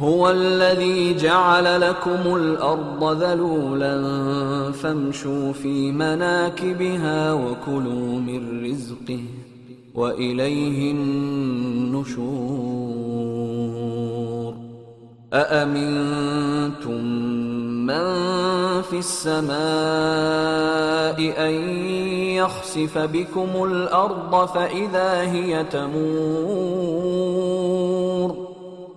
هو الذي جعل لكم الأرض ذلولا فامشوا في مناكبها وكلوا من رزقه وإليه النشور. أأمنتم من في السماء أن يخسف بكم الأرض فإذا هي تمور؟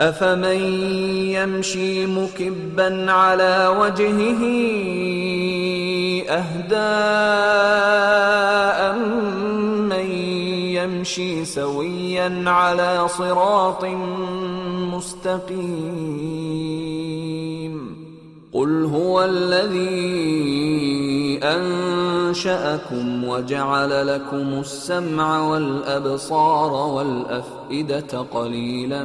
أفمن يمشي مكبا على وجهه اهداء من يمشي سويا على صراط مستقيم قل هو الذي أنشأكم وجعل لكم السمع والأبصار والأفئدة قليلا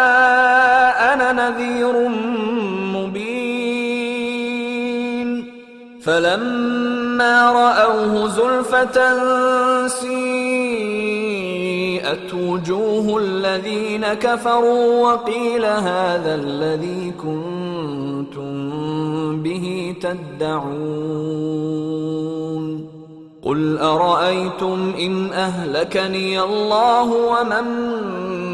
نذير مبين فلما راوه زلفه سيئت وجوه الذين كفروا وقيل هذا الذي كنتم به تدعون قل ارايتم ان اهلكني الله ومن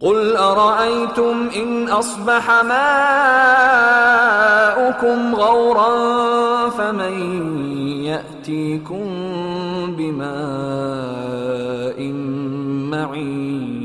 قل ارايتم ان اصبح ماؤكم غورا فمن ياتيكم بماء معين